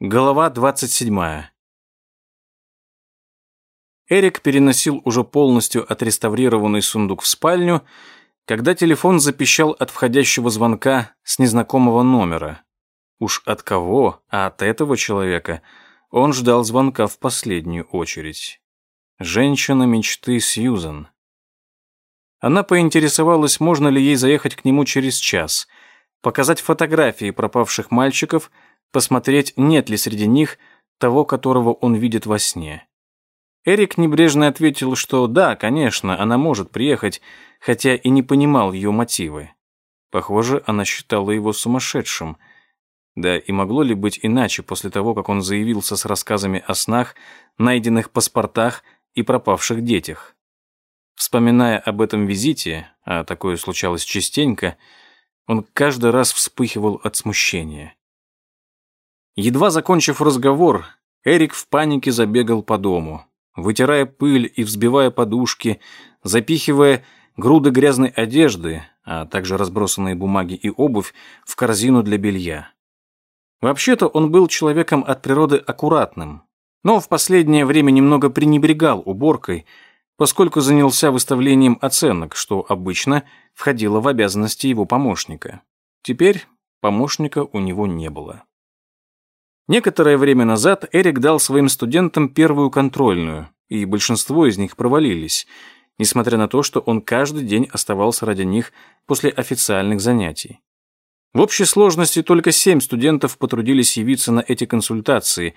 Голова 27. Эрик переносил уже полностью отреставрированный сундук в спальню, когда телефон запищал от входящего звонка с незнакомого номера. Уж от кого, а от этого человека он ждал звонка в последнюю очередь. Женщина мечты Сьюзан. Она поинтересовалась, можно ли ей заехать к нему через час, показать фотографии пропавших мальчиков – посмотреть, нет ли среди них того, которого он видит во сне. Эрик небрежно ответил, что да, конечно, она может приехать, хотя и не понимал ее мотивы. Похоже, она считала его сумасшедшим. Да и могло ли быть иначе после того, как он заявился с рассказами о снах, найденных паспортах и пропавших детях? Вспоминая об этом визите, а такое случалось частенько, он каждый раз вспыхивал от смущения. Едва закончив разговор, Эрик в панике забегал по дому, вытирая пыль и взбивая подушки, запихивая груды грязной одежды, а также разбросанные бумаги и обувь в корзину для белья. Вообще-то он был человеком от природы аккуратным, но в последнее время немного пренебрегал уборкой, поскольку занялся выставлением оценок, что обычно входило в обязанности его помощника. Теперь помощника у него не было. Некоторое время назад Эрик дал своим студентам первую контрольную, и большинство из них провалились, несмотря на то, что он каждый день оставался ради них после официальных занятий. В общей сложности только семь студентов потрудились явиться на эти консультации,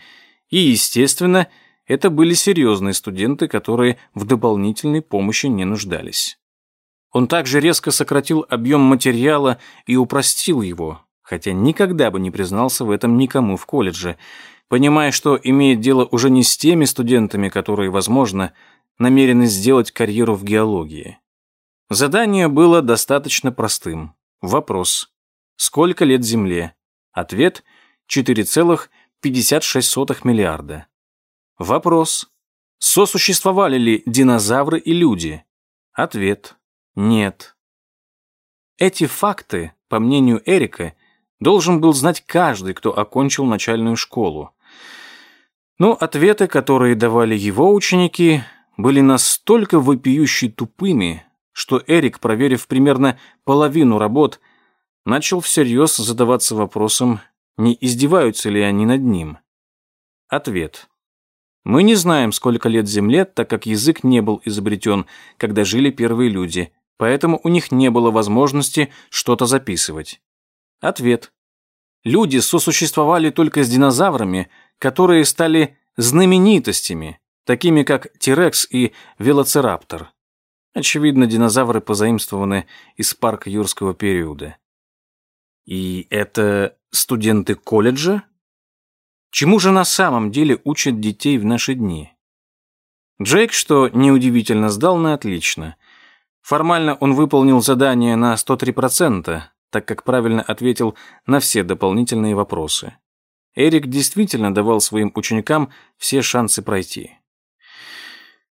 и, естественно, это были серьезные студенты, которые в дополнительной помощи не нуждались. Он также резко сократил объем материала и упростил его, хотя никогда бы не признался в этом никому в колледже, понимая, что имеет дело уже не с теми студентами, которые, возможно, намерены сделать карьеру в геологии. Задание было достаточно простым. Вопрос. Сколько лет Земле? Ответ – 4,56 миллиарда. Вопрос. Сосуществовали ли динозавры и люди? Ответ – нет. Эти факты, по мнению Эрика, должен был знать каждый, кто окончил начальную школу. Но ответы, которые давали его ученики, были настолько вопиюще тупыми, что Эрик, проверив примерно половину работ, начал всерьез задаваться вопросом, не издеваются ли они над ним. Ответ. Мы не знаем, сколько лет Земле, так как язык не был изобретен, когда жили первые люди, поэтому у них не было возможности что-то записывать. Ответ. Люди сосуществовали только с динозаврами, которые стали знаменитостями, такими как Тирекс и Велоцираптор. Очевидно, динозавры позаимствованы из парка юрского периода. И это студенты колледжа? Чему же на самом деле учат детей в наши дни? Джейк, что неудивительно, сдал на отлично. Формально он выполнил задание на 103%, так как правильно ответил на все дополнительные вопросы. Эрик действительно давал своим ученикам все шансы пройти.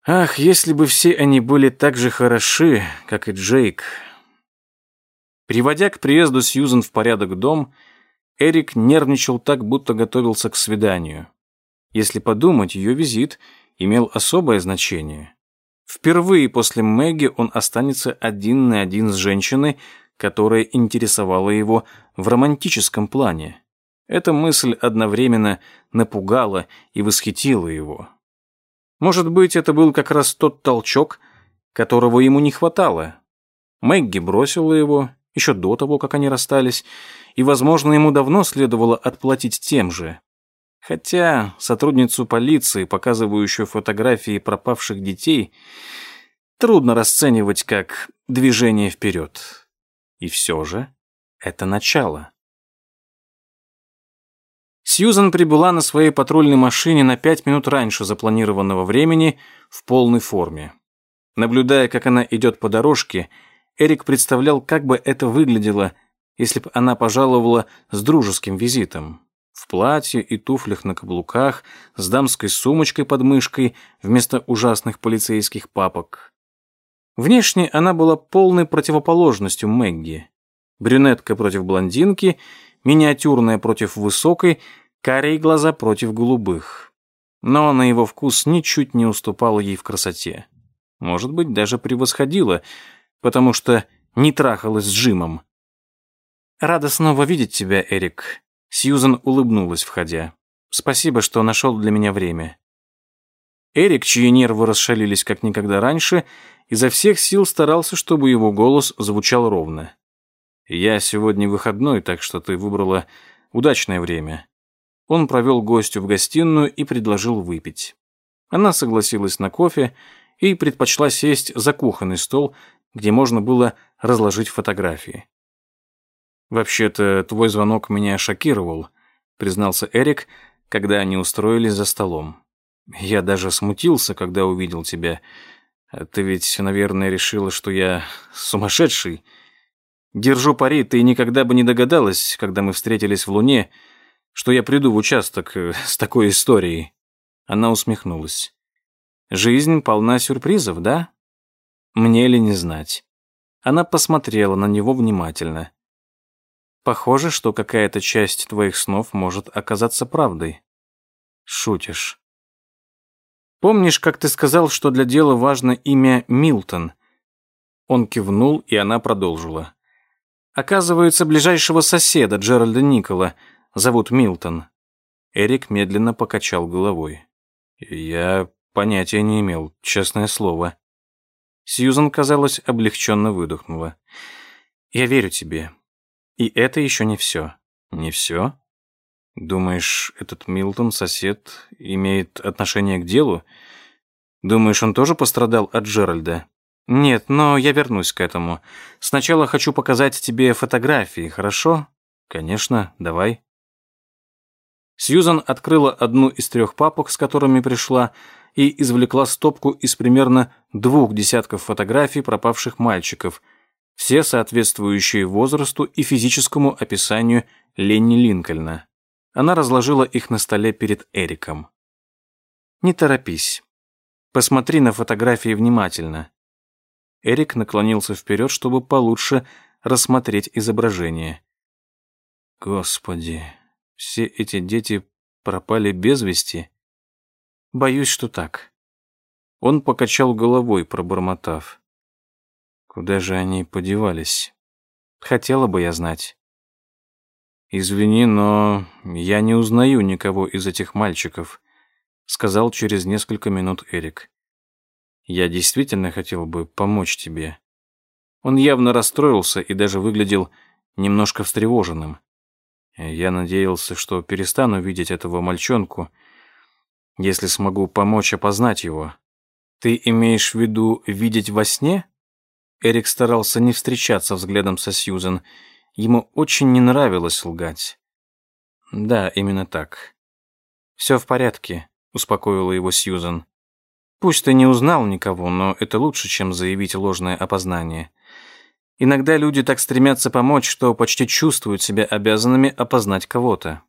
Ах, если бы все они были так же хороши, как и Джейк. Приводя к приезду Сьюзен в порядок дом, Эрик нервничал так, будто готовился к свиданию. Если подумать, ее визит имел особое значение. Впервые после Мэгги он останется один на один с женщиной, которая интересовала его в романтическом плане. Эта мысль одновременно напугала и восхитила его. Может быть, это был как раз тот толчок, которого ему не хватало. Мэгги бросила его еще до того, как они расстались, и, возможно, ему давно следовало отплатить тем же. Хотя сотрудницу полиции, показывающую фотографии пропавших детей, трудно расценивать как движение вперед. И все же это начало. Сьюзан прибыла на своей патрульной машине на пять минут раньше запланированного времени в полной форме. Наблюдая, как она идет по дорожке, Эрик представлял, как бы это выглядело, если бы она пожаловала с дружеским визитом. В платье и туфлях на каблуках, с дамской сумочкой под мышкой вместо ужасных полицейских папок. Внешне она была полной противоположностью Мэгги. Брюнетка против блондинки, миниатюрная против высокой, Карие глаза против голубых. Но на его вкус ничуть не уступала ей в красоте. Может быть, даже превосходила, потому что не трахалась с Джимом. «Рада снова видеть тебя, Эрик», — Сьюзан улыбнулась, входя. «Спасибо, что нашел для меня время». Эрик, чьи нервы расшалились как никогда раньше, изо всех сил старался, чтобы его голос звучал ровно. «Я сегодня выходной, так что ты выбрала удачное время». Он провел гостю в гостиную и предложил выпить. Она согласилась на кофе и предпочла сесть за кухонный стол, где можно было разложить фотографии. «Вообще-то, твой звонок меня шокировал», признался Эрик, когда они устроились за столом. Я даже смутился, когда увидел тебя. Ты ведь, наверное, решила, что я сумасшедший. Держу пари, ты никогда бы не догадалась, когда мы встретились в Луне, что я приду в участок э, с такой историей. Она усмехнулась. Жизнь полна сюрпризов, да? Мне ли не знать? Она посмотрела на него внимательно. Похоже, что какая-то часть твоих снов может оказаться правдой. Шутишь. Помнишь, как ты сказал, что для дела важно имя Милтон? Он кивнул, и она продолжила. Оказывается, ближайшего соседа Джеральда Никола зовут Милтон. Эрик медленно покачал головой. Я понятия не имел, честное слово. Сьюзан, казалось, облегченно выдохнула. Я верю тебе. И это еще не все. Не все? Думаешь, этот Милтон, сосед, имеет отношение к делу? Думаешь, он тоже пострадал от Джеральда? Нет, но я вернусь к этому. Сначала хочу показать тебе фотографии, хорошо? Конечно, давай. Сьюзан открыла одну из трех папок, с которыми пришла, и извлекла стопку из примерно двух десятков фотографий пропавших мальчиков, все соответствующие возрасту и физическому описанию Ленни Линкольна. Она разложила их на столе перед Эриком. «Не торопись. Посмотри на фотографии внимательно». Эрик наклонился вперед, чтобы получше рассмотреть изображение. «Господи, все эти дети пропали без вести?» «Боюсь, что так». Он покачал головой, пробормотав. «Куда же они подевались? Хотела бы я знать». «Извини, но я не узнаю никого из этих мальчиков», сказал через несколько минут Эрик. «Я действительно хотел бы помочь тебе». Он явно расстроился и даже выглядел немножко встревоженным. Я надеялся, что перестану видеть этого мальчонку, если смогу помочь опознать его. Ты имеешь в виду видеть во сне? Эрик старался не встречаться взглядом со Сьюзен, Ему очень не нравилось лгать. Да, именно так. «Все в порядке», — успокоила его Сьюзан. «Пусть ты не узнал никого, но это лучше, чем заявить ложное опознание. Иногда люди так стремятся помочь, что почти чувствуют себя обязанными опознать кого-то.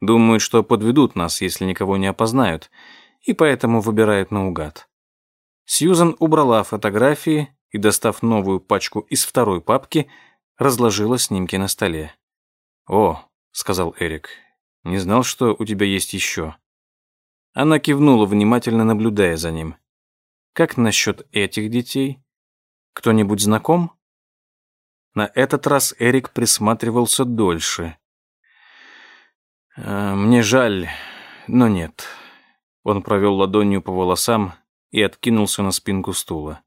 Думают, что подведут нас, если никого не опознают, и поэтому выбирают наугад». Сьюзан убрала фотографии и, достав новую пачку из второй папки, разложила снимки на столе. «О», — сказал Эрик, — «не знал, что у тебя есть еще». Она кивнула, внимательно наблюдая за ним. «Как насчет этих детей? Кто-нибудь знаком?» На этот раз Эрик присматривался дольше. «А, «Мне жаль, но нет». Он провел ладонью по волосам и откинулся на спинку стула.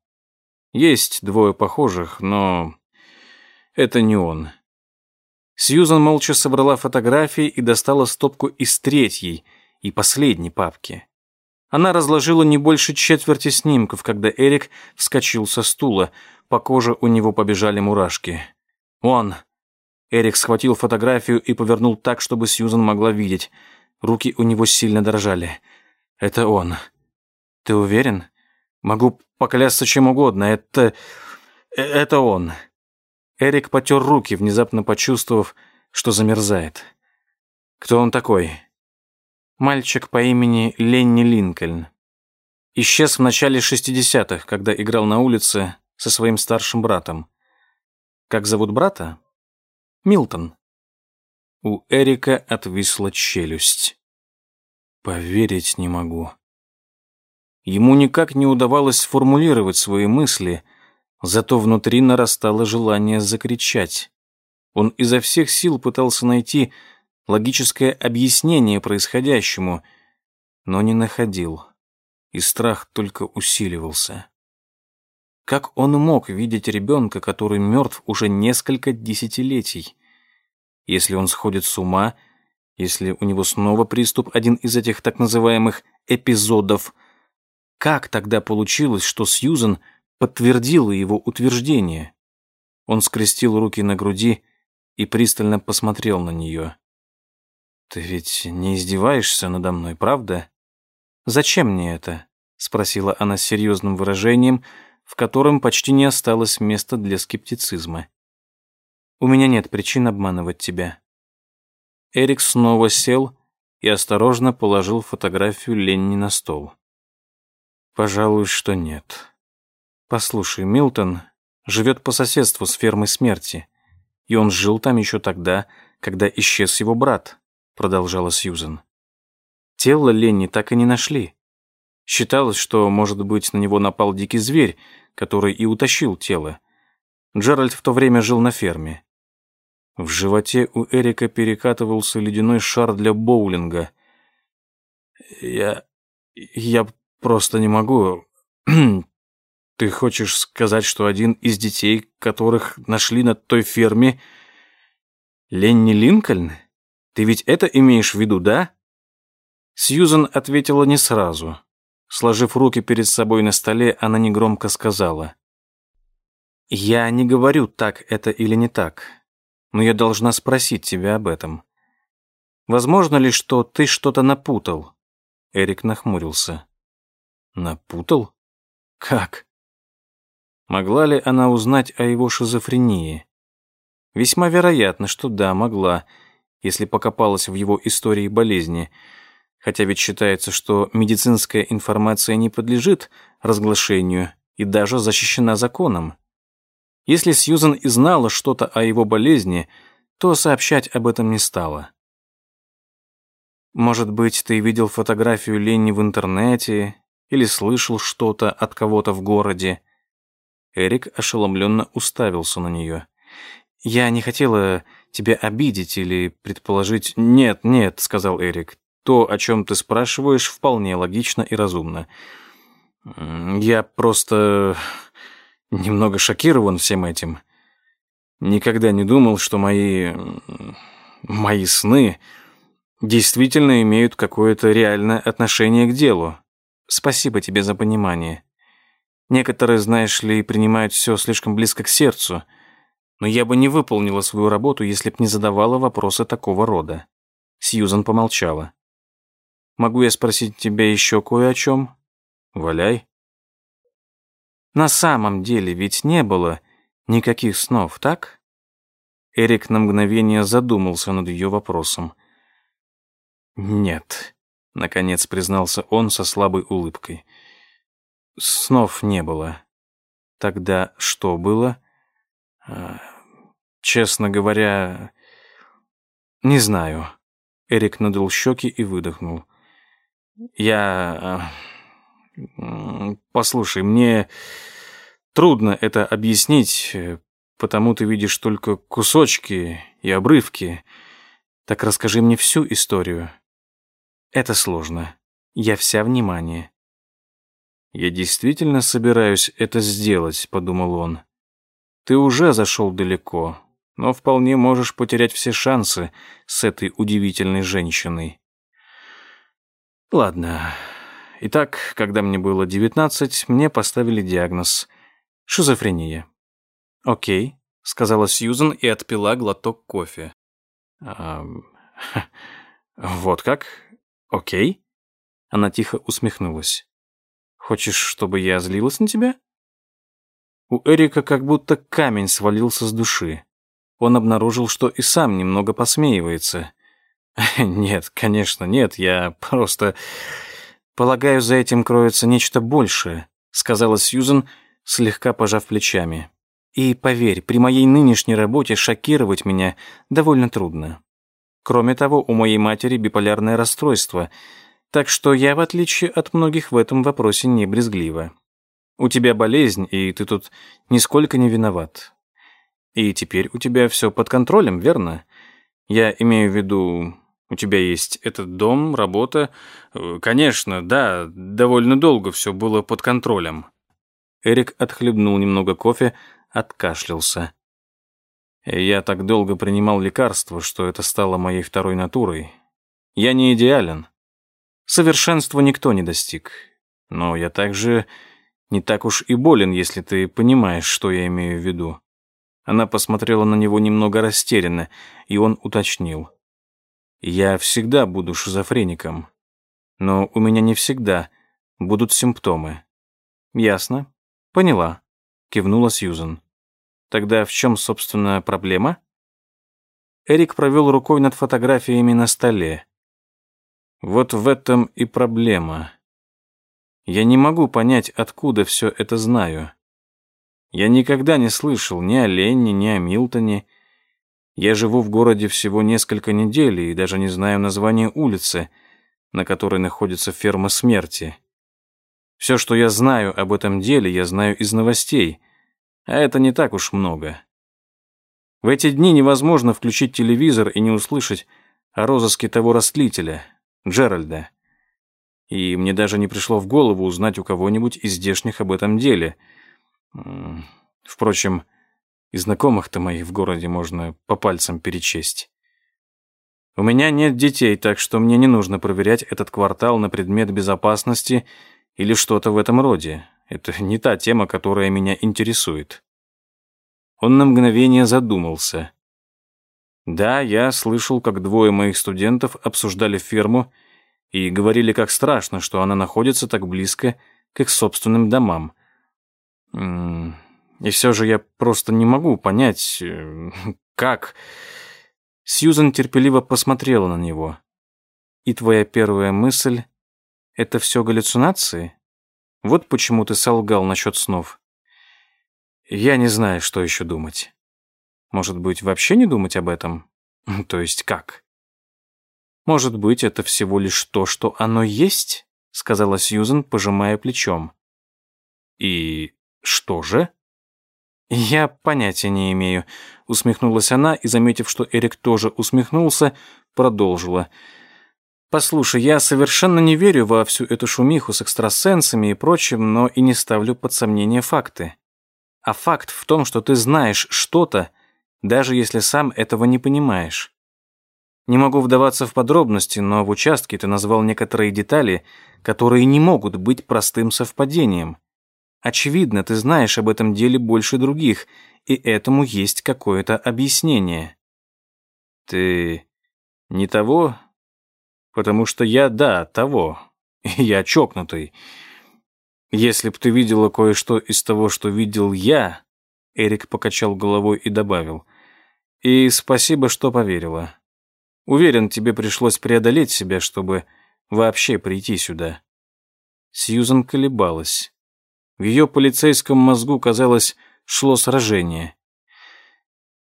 «Есть двое похожих, но это не он. Сьюзан молча собрала фотографии и достала стопку из третьей и последней папки. Она разложила не больше четверти снимков, когда Эрик вскочил со стула. По коже у него побежали мурашки. «Он!» Эрик схватил фотографию и повернул так, чтобы Сьюзан могла видеть. Руки у него сильно дрожали. «Это он!» «Ты уверен?» «Могу поклясться чем угодно. Это... Э, это он!» Эрик потер руки, внезапно почувствовав, что замерзает. Кто он такой? Мальчик по имени Ленни Линкольн. Исчез в начале 60-х, когда играл на улице со своим старшим братом. Как зовут брата? Милтон. У Эрика отвисла челюсть. Поверить не могу. Ему никак не удавалось сформулировать свои мысли, зато внутри нарастало желание закричать. Он изо всех сил пытался найти логическое объяснение происходящему, но не находил, и страх только усиливался. Как он мог видеть ребенка, который мертв уже несколько десятилетий? Если он сходит с ума, если у него снова приступ, один из этих так называемых «эпизодов», как тогда получилось, что Сьюзен подтвердила его утверждение? Он скрестил руки на груди и пристально посмотрел на нее. «Ты ведь не издеваешься надо мной, правда?» «Зачем мне это?» — спросила она с серьезным выражением, в котором почти не осталось места для скептицизма. «У меня нет причин обманывать тебя». Эрик снова сел и осторожно положил фотографию Ленни на стол. «Пожалуй, что нет. Послушай, Милтон живет по соседству с фермой смерти, и он жил там еще тогда, когда исчез его брат продолжала Сьюзен. Тело Ленни так и не нашли. Считалось, что, может быть, на него напал дикий зверь, который и утащил тело. Джеральд в то время жил на ферме. В животе у Эрика перекатывался ледяной шар для боулинга. «Я... я просто не могу... Ты хочешь сказать, что один из детей, которых нашли на той ферме... Ленни Линкольн?» Ты ведь это имеешь в виду, да?» Сьюзен ответила не сразу. Сложив руки перед собой на столе, она негромко сказала. «Я не говорю, так это или не так, но я должна спросить тебя об этом. Возможно ли, что ты что-то напутал?» Эрик нахмурился. «Напутал? Как?» Могла ли она узнать о его шизофрении? Весьма вероятно, что да, могла, если покопалась в его истории болезни, хотя ведь считается, что медицинская информация не подлежит разглашению и даже защищена законом. Если Сьюзан и знала что-то о его болезни, то сообщать об этом не стала. Может быть, ты видел фотографию Ленни в интернете или слышал что-то от кого-то в городе? Эрик ошеломленно уставился на нее. Я не хотела тебя обидеть или предположить... Нет, нет, сказал Эрик. То, о чем ты спрашиваешь, вполне логично и разумно. Я просто немного шокирован всем этим. Никогда не думал, что мои... мои сны действительно имеют какое-то реальное отношение к делу. Спасибо тебе за понимание. Некоторые, знаешь ли, принимают все слишком близко к сердцу — но я бы не выполнила свою работу, если б не задавала вопросы такого рода. Сьюзан помолчала. «Могу я спросить тебя еще кое о чем?» «Валяй». «На самом деле ведь не было никаких снов, так?» Эрик на мгновение задумался над ее вопросом. «Нет», — наконец признался он со слабой улыбкой. «Снов не было». «Тогда что было?» А, честно говоря, не знаю. Эрик надул щеки и выдохнул. Я... А, послушай, мне трудно это объяснить, потому ты видишь только кусочки и обрывки. Так расскажи мне всю историю. Это сложно. Я вся внимание. Я действительно собираюсь это сделать, подумал он. Ты уже зашел далеко, но вполне можешь потерять все шансы с этой удивительной женщиной. Ладно. Итак, когда мне было девятнадцать, мне поставили диагноз — шизофрения. «Окей», — сказала Сьюзен и отпила глоток кофе. «Вот как? Окей?» Она тихо усмехнулась. «Хочешь, чтобы я злилась на тебя?» У Эрика как будто камень свалился с души. Он обнаружил, что и сам немного посмеивается. «Нет, конечно, нет, я просто...» «Полагаю, за этим кроется нечто большее», — сказала Сьюзен, слегка пожав плечами. «И поверь, при моей нынешней работе шокировать меня довольно трудно. Кроме того, у моей матери биполярное расстройство, так что я, в отличие от многих, в этом вопросе не брезглива. У тебя болезнь, и ты тут нисколько не виноват. И теперь у тебя все под контролем, верно? Я имею в виду, у тебя есть этот дом, работа. Э, конечно, да, довольно долго все было под контролем. Эрик отхлебнул немного кофе, откашлялся. Я так долго принимал лекарства, что это стало моей второй натурой. Я не идеален. Совершенства никто не достиг. Но я также не так уж и болен, если ты понимаешь, что я имею в виду. Она посмотрела на него немного растерянно, и он уточнил. «Я всегда буду шизофреником, но у меня не всегда будут симптомы». «Ясно. Поняла», — кивнула Сьюзен. «Тогда в чем, собственно, проблема?» Эрик провел рукой над фотографиями на столе. «Вот в этом и проблема. Я не могу понять, откуда все это знаю. Я никогда не слышал ни о Ленне, ни о Милтоне. Я живу в городе всего несколько недель и даже не знаю названия улицы, на которой находится ферма смерти. Все, что я знаю об этом деле, я знаю из новостей, а это не так уж много. В эти дни невозможно включить телевизор и не услышать о розыске того растлителя, Джеральда. И мне даже не пришло в голову узнать у кого-нибудь из здешних об этом деле — Впрочем, и знакомых-то моих в городе можно по пальцам перечесть. У меня нет детей, так что мне не нужно проверять этот квартал на предмет безопасности или что-то в этом роде. Это не та тема, которая меня интересует. Он на мгновение задумался. Да, я слышал, как двое моих студентов обсуждали ферму и говорили, как страшно, что она находится так близко к их собственным домам. И все же я просто не могу понять, э, как... Сьюзан терпеливо посмотрела на него. «И твоя первая мысль — это все галлюцинации? Вот почему ты солгал насчет снов». «Я не знаю, что еще думать. Может быть, вообще не думать об этом? То есть как?» «Может быть, это всего лишь то, что оно есть?» — сказала Сьюзен, пожимая плечом. «И «Что же?» «Я понятия не имею», — усмехнулась она и, заметив, что Эрик тоже усмехнулся, продолжила. «Послушай, я совершенно не верю во всю эту шумиху с экстрасенсами и прочим, но и не ставлю под сомнение факты. А факт в том, что ты знаешь что-то, даже если сам этого не понимаешь. Не могу вдаваться в подробности, но в участке ты назвал некоторые детали, которые не могут быть простым совпадением. Очевидно, ты знаешь об этом деле больше других, и этому есть какое-то объяснение. Ты не того? Потому что я, да, того. Я чокнутый. Если б ты видела кое-что из того, что видел я, Эрик покачал головой и добавил. И спасибо, что поверила. Уверен, тебе пришлось преодолеть себя, чтобы вообще прийти сюда. Сьюзан колебалась. В ее полицейском мозгу, казалось, шло сражение.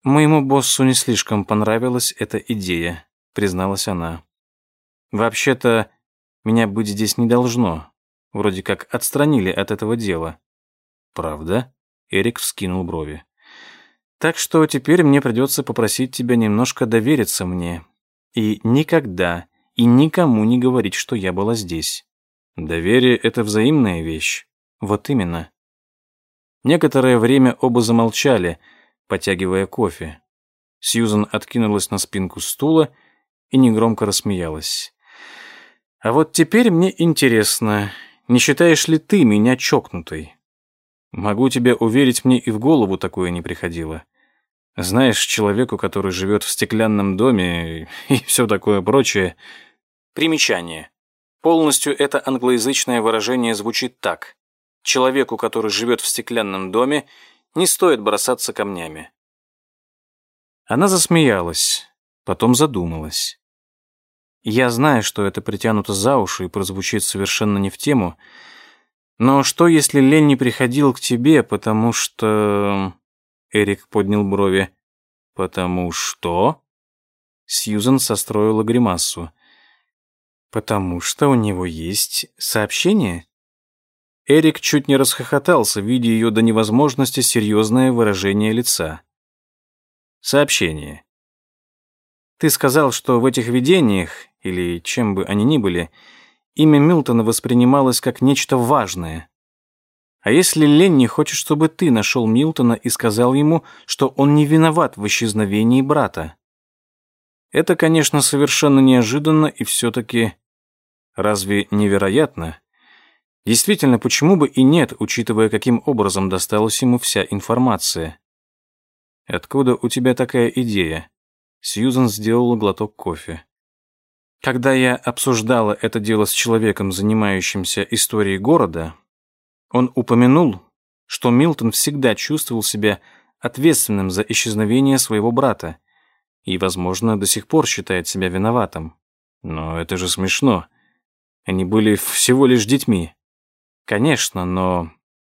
«Моему боссу не слишком понравилась эта идея», — призналась она. «Вообще-то, меня быть здесь не должно. Вроде как отстранили от этого дела». «Правда?» — Эрик вскинул брови. «Так что теперь мне придется попросить тебя немножко довериться мне. И никогда и никому не говорить, что я была здесь. Доверие — это взаимная вещь. Вот именно. Некоторое время оба замолчали, потягивая кофе. Сьюзан откинулась на спинку стула и негромко рассмеялась. «А вот теперь мне интересно, не считаешь ли ты меня чокнутой? Могу тебе уверить, мне и в голову такое не приходило. Знаешь, человеку, который живет в стеклянном доме и все такое прочее...» Примечание. Полностью это англоязычное выражение звучит так. Человеку, который живет в стеклянном доме, не стоит бросаться камнями. Она засмеялась, потом задумалась. Я знаю, что это притянуто за уши и прозвучит совершенно не в тему, но что, если Лень не приходил к тебе, потому что... Эрик поднял брови. Потому что... Сьюзен состроила гримасу. «Потому что у него есть сообщение?» Эрик чуть не расхохотался, видя ее до невозможности серьезное выражение лица. Сообщение. Ты сказал, что в этих видениях, или чем бы они ни были, имя Милтона воспринималось как нечто важное. А если Ленни хочет, чтобы ты нашел Милтона и сказал ему, что он не виноват в исчезновении брата? Это, конечно, совершенно неожиданно и все-таки... Разве невероятно? Действительно, почему бы и нет, учитывая, каким образом досталась ему вся информация? Откуда у тебя такая идея? Сьюзан сделала глоток кофе. Когда я обсуждала это дело с человеком, занимающимся историей города, он упомянул, что Милтон всегда чувствовал себя ответственным за исчезновение своего брата и, возможно, до сих пор считает себя виноватым. Но это же смешно. Они были всего лишь детьми. Конечно, но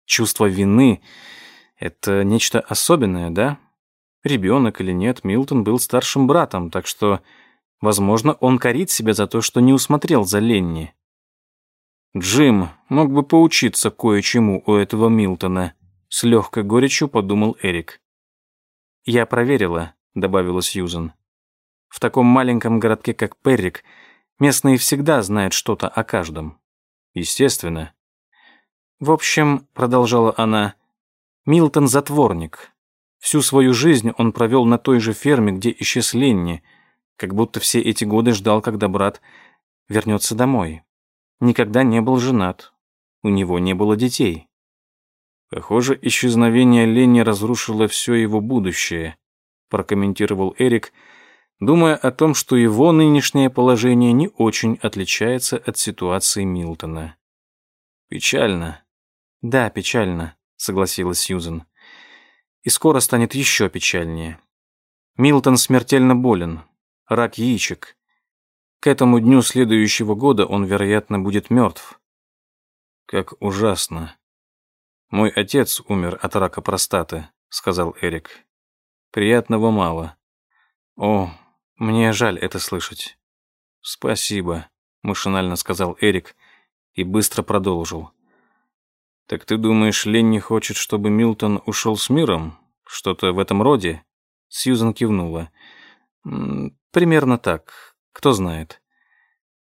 чувство вины — это нечто особенное, да? Ребенок или нет, Милтон был старшим братом, так что, возможно, он корит себя за то, что не усмотрел за Ленни. Джим мог бы поучиться кое-чему у этого Милтона, с легкой горечью подумал Эрик. Я проверила, добавила Сьюзен. В таком маленьком городке, как Перрик, местные всегда знают что-то о каждом. Естественно. В общем, продолжала она, Милтон затворник. Всю свою жизнь он провел на той же ферме, где исчез Ленни, как будто все эти годы ждал, когда брат вернется домой никогда не был женат. У него не было детей. Похоже, исчезновение Ленни разрушило все его будущее, прокомментировал Эрик, думая о том, что его нынешнее положение не очень отличается от ситуации Милтона. Печально. Да, печально, согласилась Сьюзен. И скоро станет еще печальнее. Милтон смертельно болен. Рак яичек. К этому дню следующего года он, вероятно, будет мертв. Как ужасно. Мой отец умер от рака простаты, сказал Эрик. Приятного мало. О, мне жаль это слышать. Спасибо, машинально сказал Эрик и быстро продолжил. Так ты думаешь, Ленни хочет, чтобы Милтон ушел с миром? Что-то в этом роде? Сьюзан кивнула. Примерно так. Кто знает.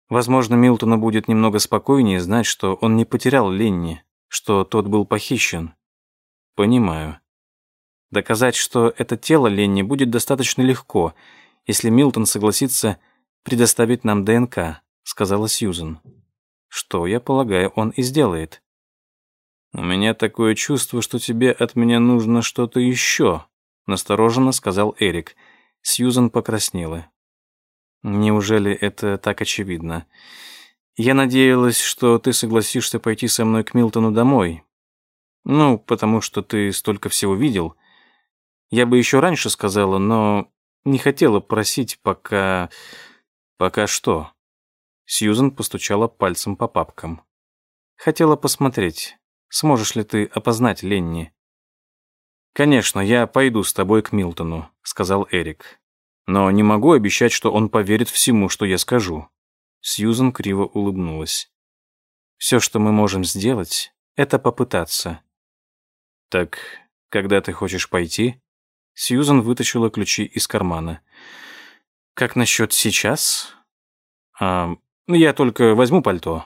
Возможно, Милтону будет немного спокойнее знать, что он не потерял Ленни, что тот был похищен. Понимаю. Доказать, что это тело Ленни будет достаточно легко, если Милтон согласится предоставить нам ДНК, сказала Сьюзен. Что, я полагаю, он и сделает. У меня такое чувство, что тебе от меня нужно что-то еще, настороженно сказал Эрик. Сьюзен покраснела. Неужели это так очевидно? Я надеялась, что ты согласишься пойти со мной к Милтону домой. Ну, потому что ты столько всего видел. Я бы еще раньше сказала, но не хотела просить, пока... Пока что? Сьюзен постучала пальцем по папкам. Хотела посмотреть, сможешь ли ты опознать Ленни. «Конечно, я пойду с тобой к Милтону», — сказал Эрик. Но не могу обещать, что он поверит всему, что я скажу. Сьюзен криво улыбнулась. Все, что мы можем сделать, это попытаться. Так, когда ты хочешь пойти? Сьюзен вытащила ключи из кармана. Как насчет сейчас? А, ну, я только возьму пальто.